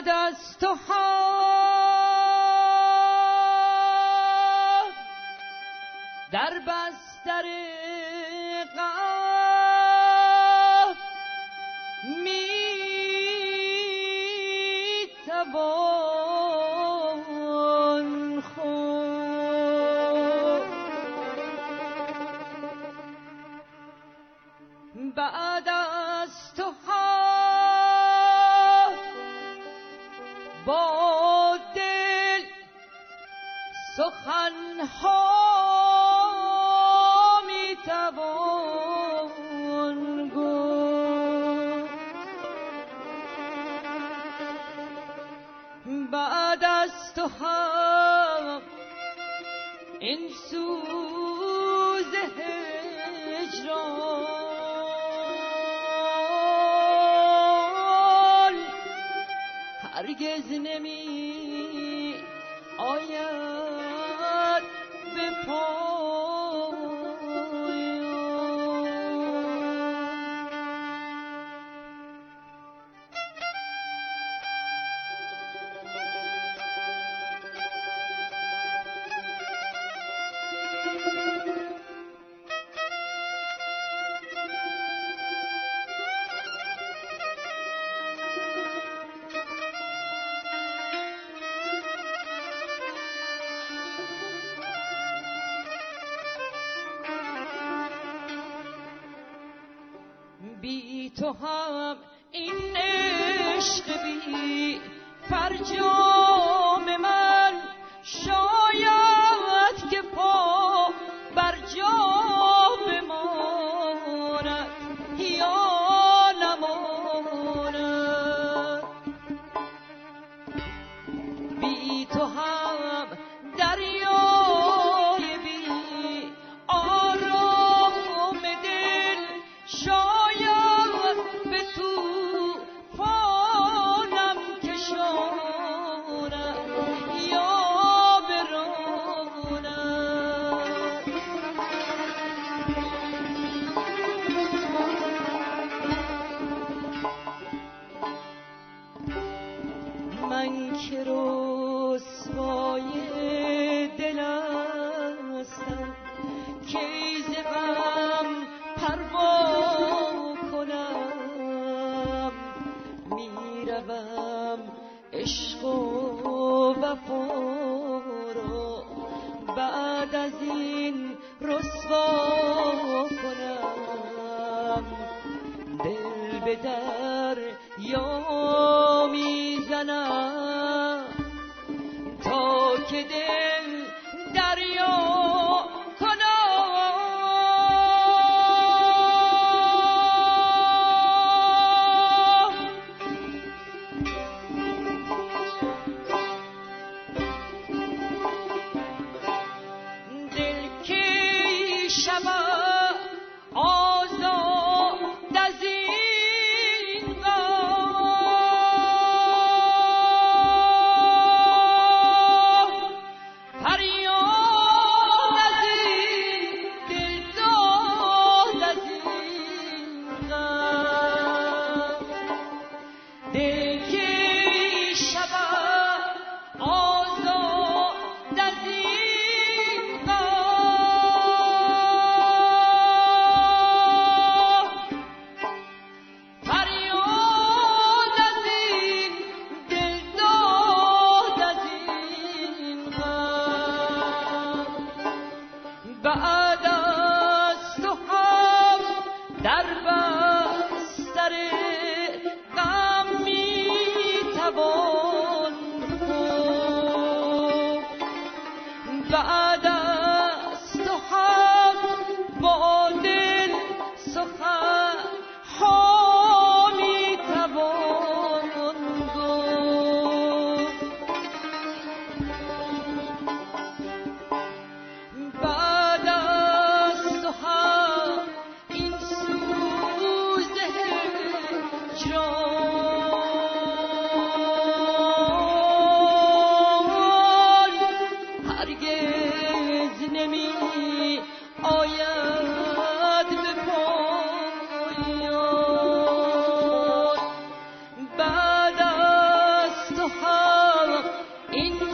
بعد از تو ها در بستر نمی تو هم این عشق بی فرجام. من که رسوای دلم هستم که ایز غم پروا کنم. می‌روم عشق و وفا را بعد از این رسوا کنم. دل به کنم تا که دل In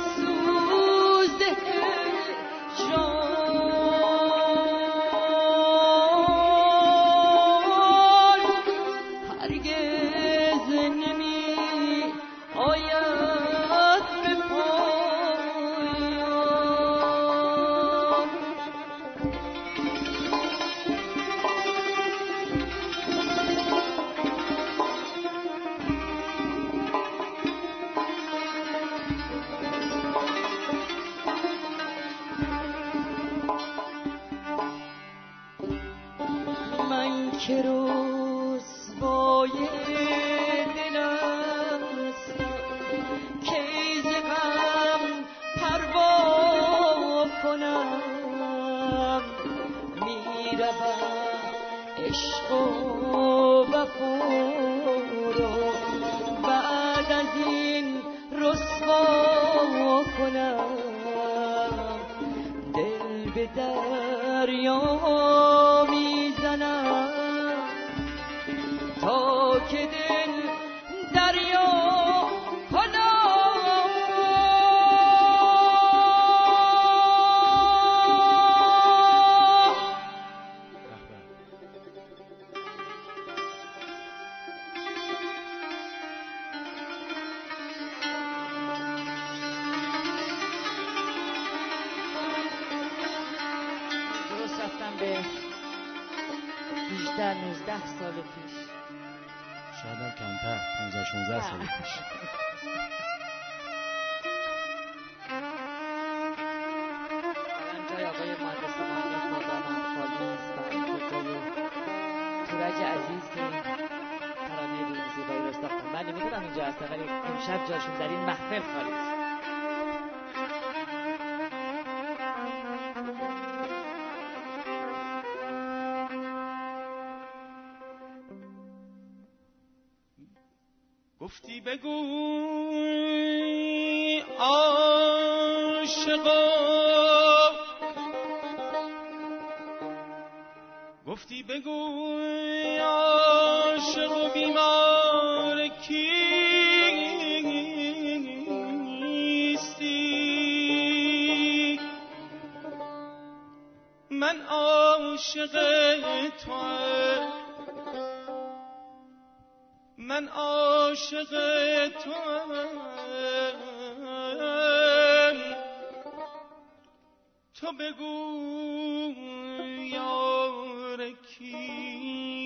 حداقل امشب جاشون در این محفل خالی من عاشق تو من عاشق تو تو بگو یار کی؟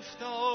lift up.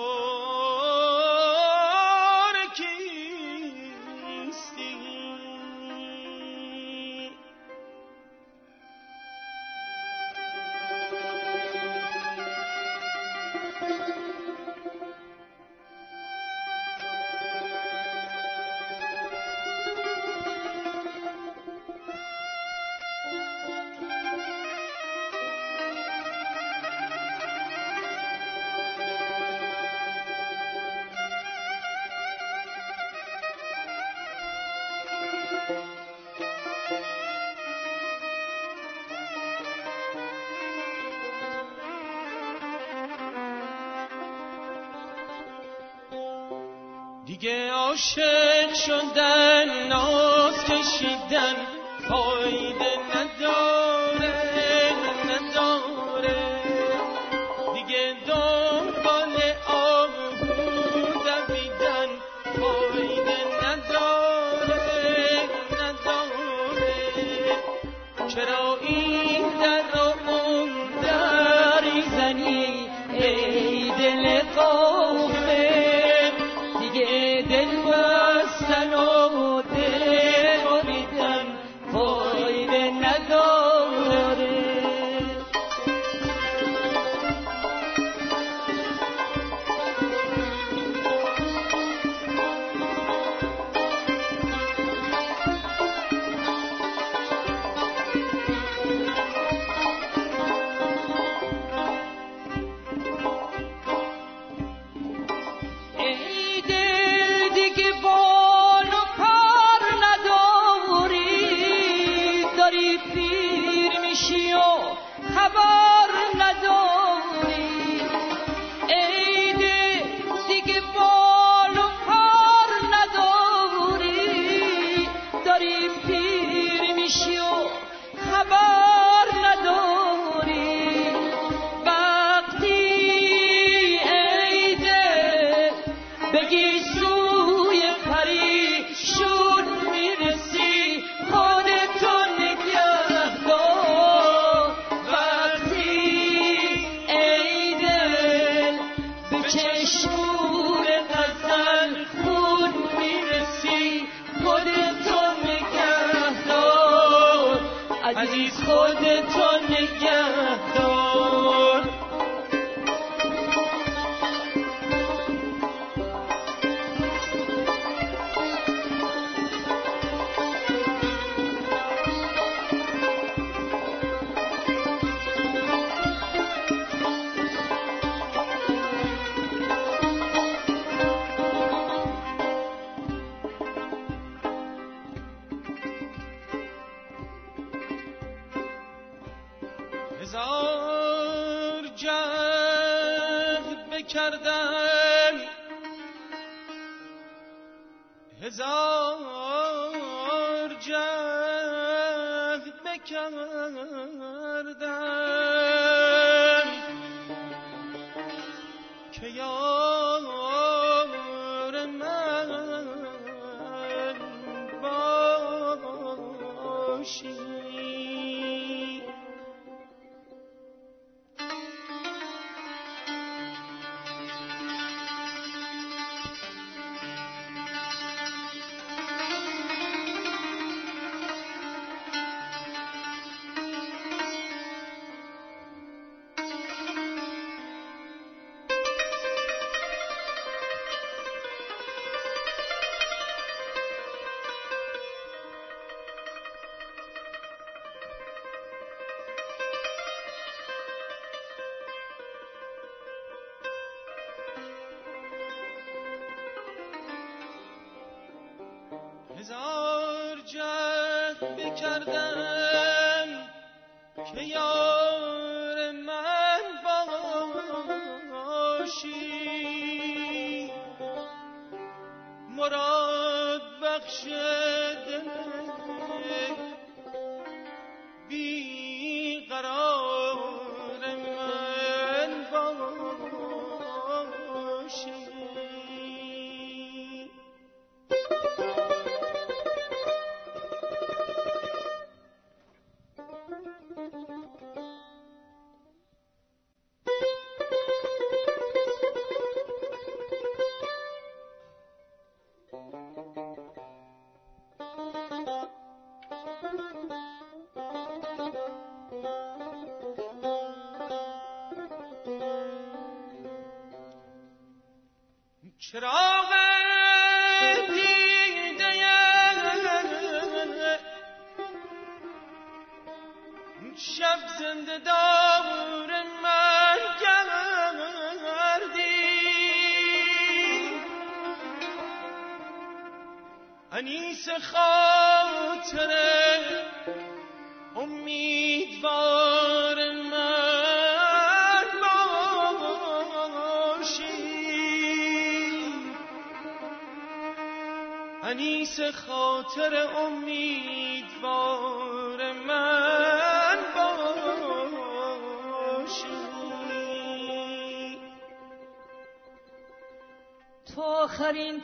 عاشق شدن ناز کشیدن.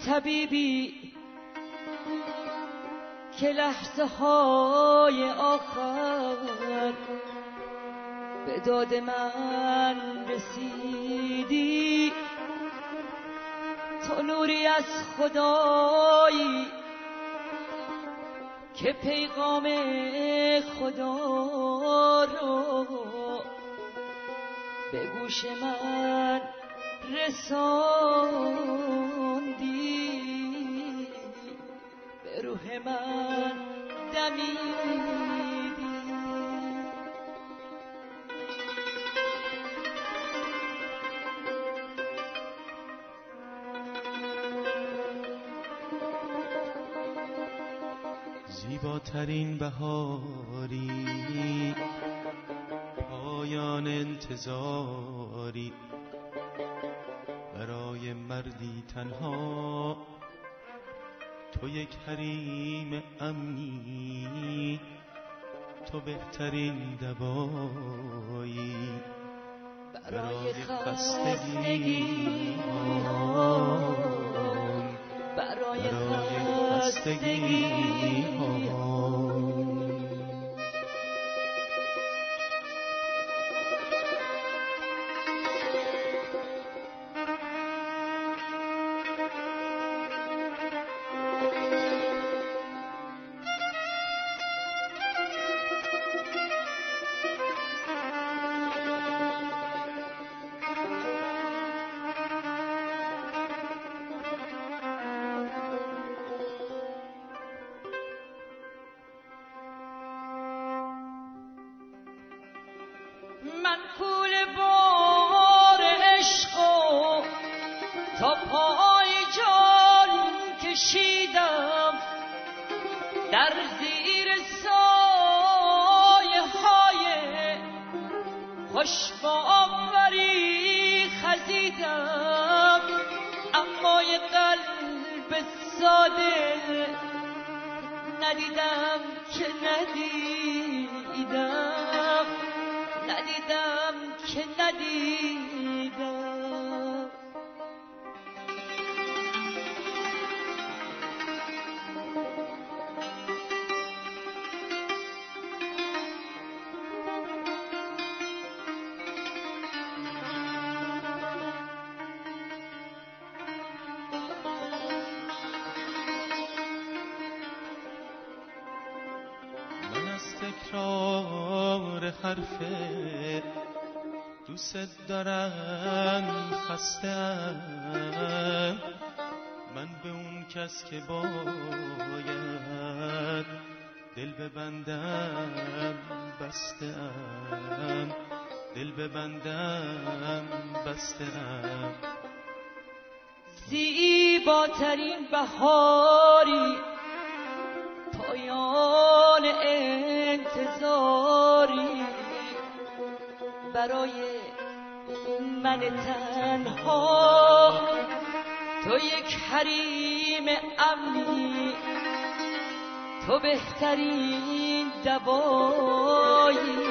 طبیبی که لحظه های آخر به داد من رسیدی. تو نوری از خدایی که پیغام خدا رو به گوش من رساندی روح من دمیدی. زیباترین بهاری پایان انتظاری. برای مردی تنها تو یک حریم امنی تو بهترین دوایی. برای خستگی برای خستگی حرف دوست دارم خستم. من به اون کس که باید دل ببندم بستم. دل ببندم بستم. زیباترین بهاری پایان انتظاری. برای من تنها. تو یک حریم امنی تو بهترین دوایی.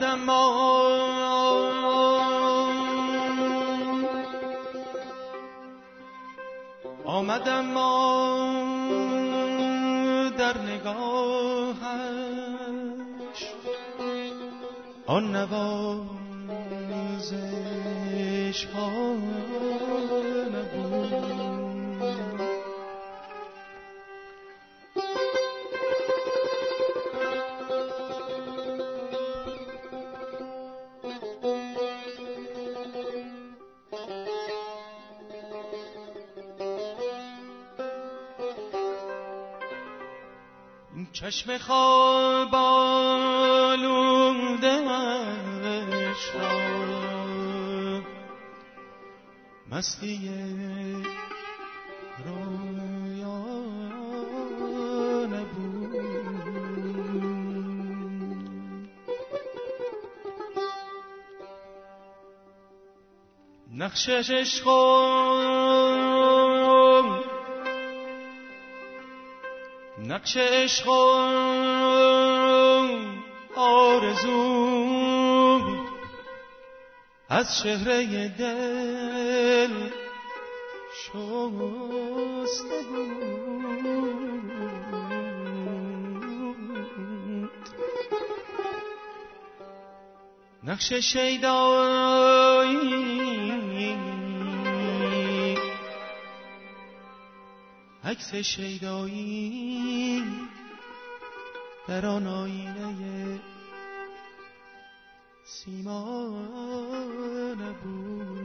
آمدم چشم خواب آلوده را مستی رویا نبود نقشش عشق نقش عشق آرزو از شهره دل شسته بود نقش شیدایی. عکس شیدایی. در آن آینه سیما نبود.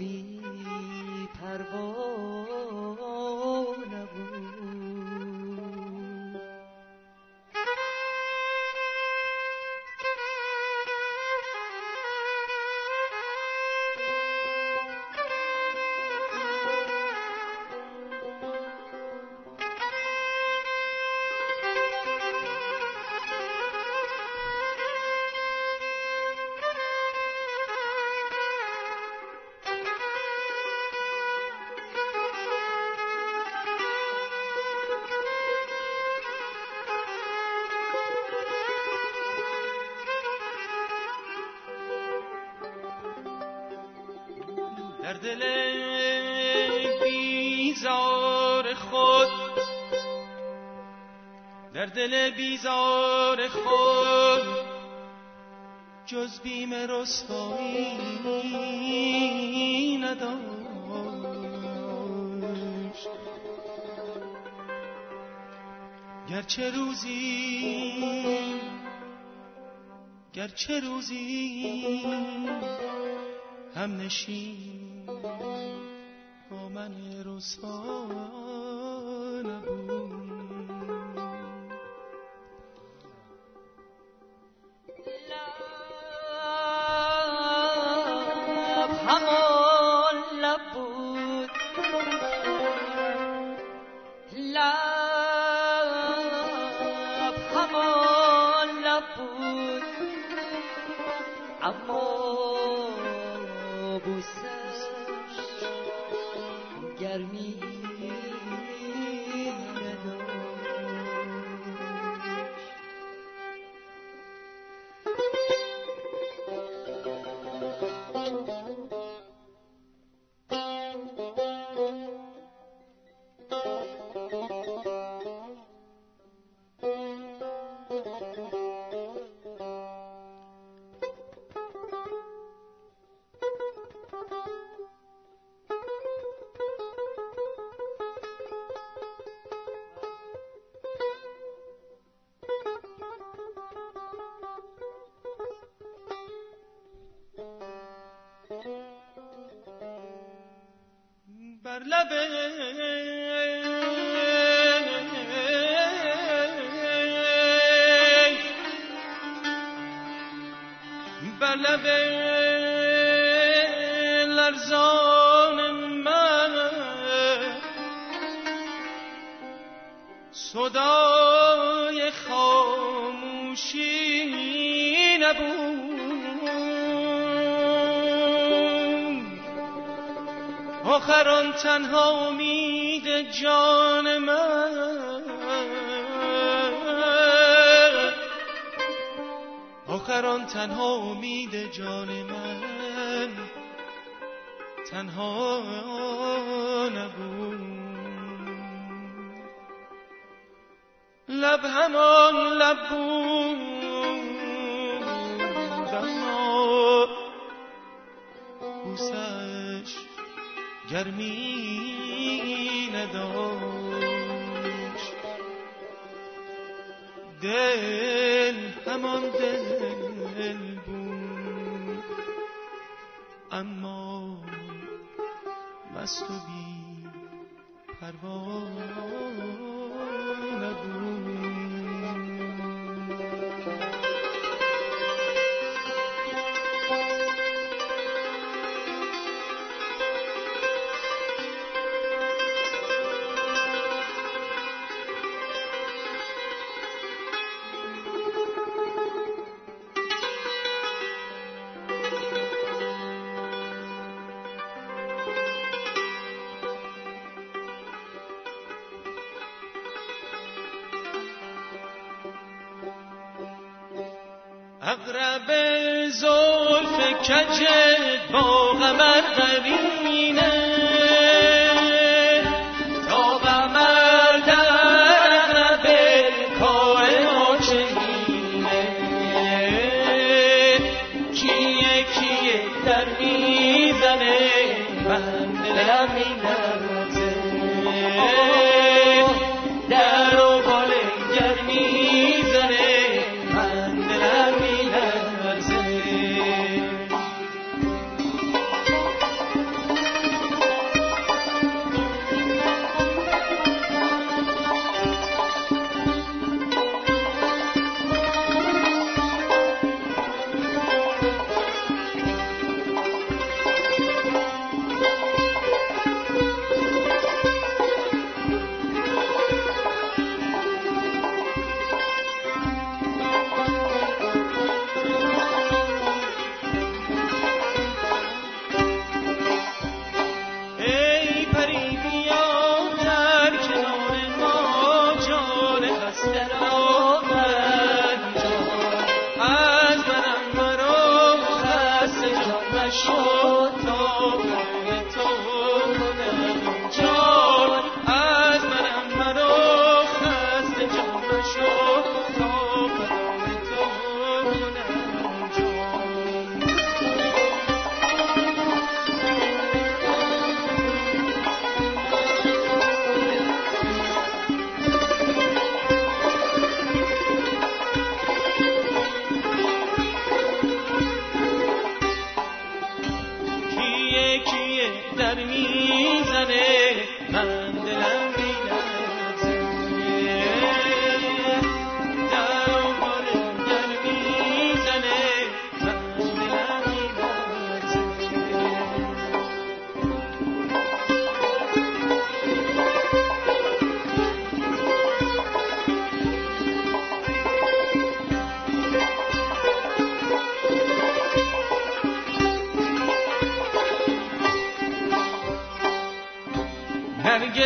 مست دل بیزار خود در دل بیزار خود جز بیم رسوایی نداشت. گرچه روزی گرچه روزی هم نشین لب همان لب بود اما با صدای خاموشی نبود. آخران تنها امید جان من. آخران تنها امید جان من تنها نبود. لب همان لب بود. اما بوسش گرمی نداشت. دل همان دل بود. اما مست و بی مغرب زلف کج با قمر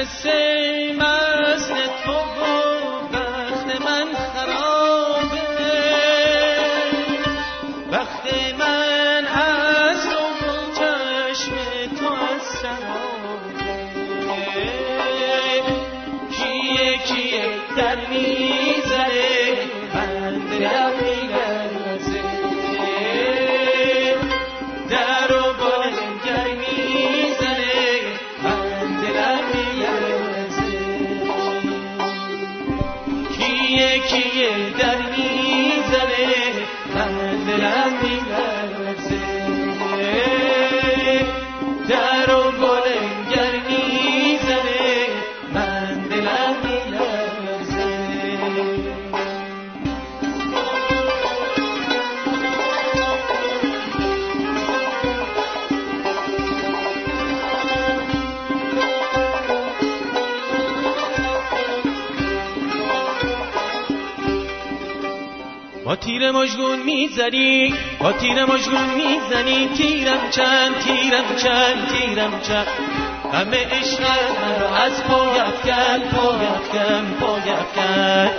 same تیر مجگون می‌زنی؟ با تیر مجگون می‌زنی؟ تیرم چند؟ تیرم چند؟ تیرم چند؟ همه عشقت مرا از پایت کن پایت کن پایت کن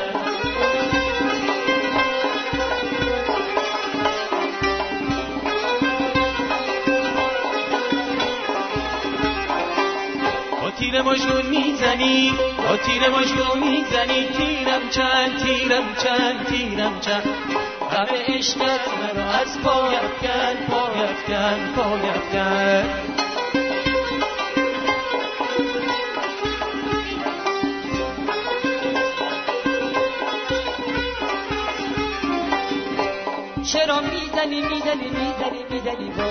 با تیر مجنون می‌زنی؟ با تیر مجنون می‌زنی؟ تیرم چند؟ تیرم چند؟ تیرم چند؟ همه عشقت مرا از پایت کن پایت کن پایت کن چرا می‌زنی می‌زنی می‌زنی می‌زنی با؟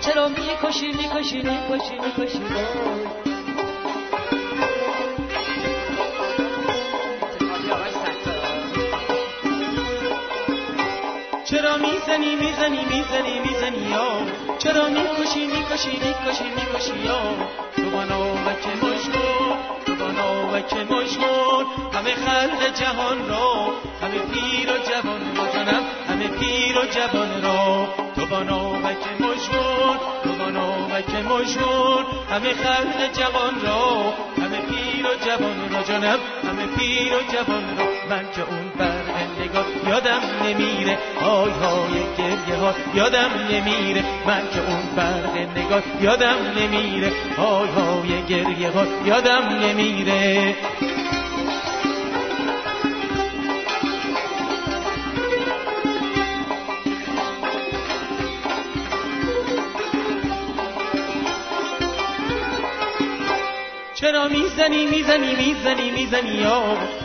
چرا می‌کشی می‌کشی می‌کشی می‌کشی با؟ می‌زنی می‌زنی می‌زنی می‌زنی یا. چرا می‌کشی می‌کشی می‌کشی می‌کشی یا. تو با نوبک مشکون تو با نوبک مشکون همه خلق جهان را همه پیر و جوان جانم همه پیر و جوان را. تو با نوبک مشکون تو با نوبک مشکون همه خلق جهان را همه پیر و جوان را. جانم همه پیر و جوان را. من که اون نگاه یادم نمیره. های های گریه ها. یادم نمیره. من که اون برق نگاه. یادم نمیره. های های گریه ها. یادم نمیره. می‌زنی می‌زنی می‌زنی می‌زنی یا.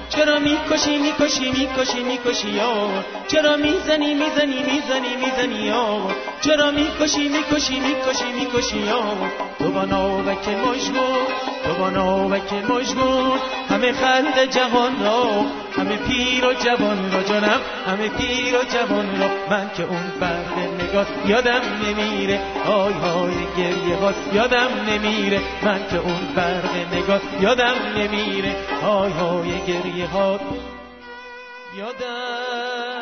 چرا می‌کشی می‌کشی می‌کشی می‌کشی یا. چرا می‌زنی می‌زنی می‌زنی می‌زنی یا. چرا می‌کشی می‌کشی می‌کشی می‌کشی یا. تو با نوبک مشگون تو با نوبک مشگون همه خلق جهان را همه پیر و جوان را جانم همه پیر و جوان را. من که اون برد نگاه یادم نمیره. های های گریه ها یادم نمیره. من که اون برق نگاه یادم نمیره. های های گریه ها. یادم